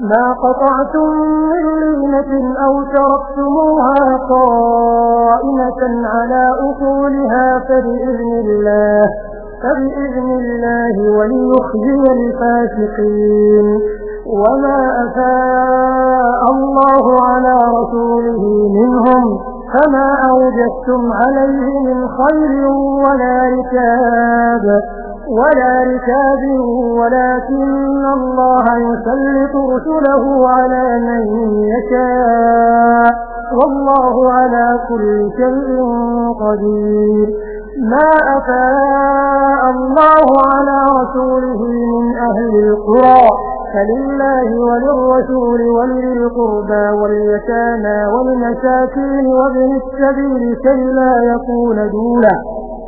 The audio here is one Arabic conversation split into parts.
ما قطعتم من لينة أو تركتموها قائمة على أصولها فبإذن الله فبإذن الله وليخزي الفاسقين. وما أفاء الله على رسوله منهم فما أوجدتم عليه من خير ولا ركاب. ولا ركاب ولكن الله يسلط رسله على من يشاء. والله على كل شيء قدير. ما أفاء الله على رسوله من أهل القرى فلله وللرسول وللقربى واليتامى والمساكين وابن السبيل كي لا يكون دولا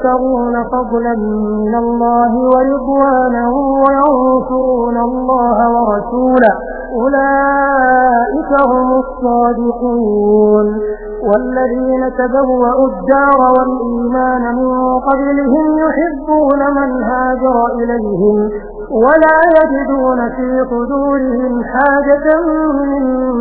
يبتغون فضلا من الله ورضوانه وينصرون الله ورسوله. أولئك هم الصادقون. والذين تبوأوا الدار والإيمان من قبلهم يحبون من هاجر إليهم ولا يجدون في صدورهم حاجة مما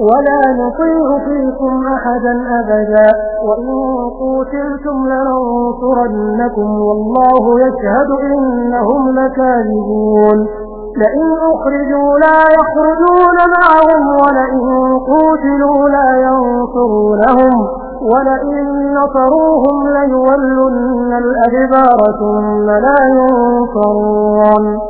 ولا نطيع فيكم أحدا أبدا. وإن قوتلتم لننصرنكم والله يشهد إنهم لكاذبون. لئن أخرجوا لا يخرجون معهم ولئن قوتلوا لا ينصرونهم ولئن نصروهم ليولن الأدبار ثم لا ينصرون.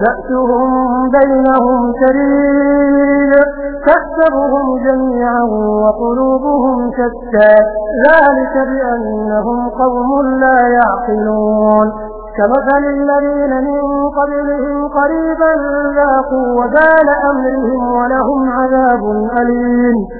بأسهم بينهم شرير تحسبهم جميعا وقلوبهم شتى. ذلك بأنهم قوم لا يعقلون. كمثل الذين من قبلهم قريبا ذاقوا وبال أمرهم ولهم عذاب أليم.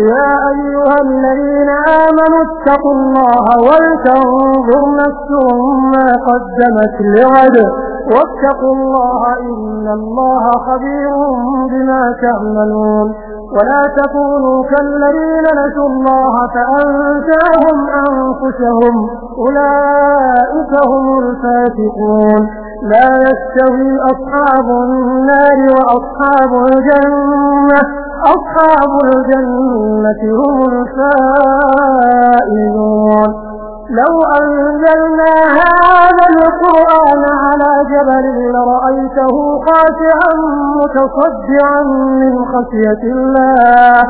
يا أيها الذين آمنوا اتقوا الله ولتنظر نفس ما قدمت لغد. واتقوا الله إن الله خبير بما تعملون. ولا تكونوا كالذين نسوا الله فأنساهم أنفسهم. أولئك هم الفاتقون لا يستوي أصحاب النار وأصحاب الجنة. أصحاب الجنة هم الفائزون. لو أنزلنا هذا القرآن على جبل لرأيته خاشعا متصدعا من خشية الله.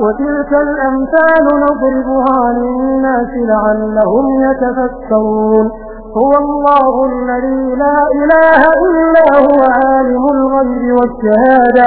وتلك الأمثال نضربها للناس لعلهم يتفكرون. هو الله الذي لا إله إلا هو عالم الغيب والشهادة.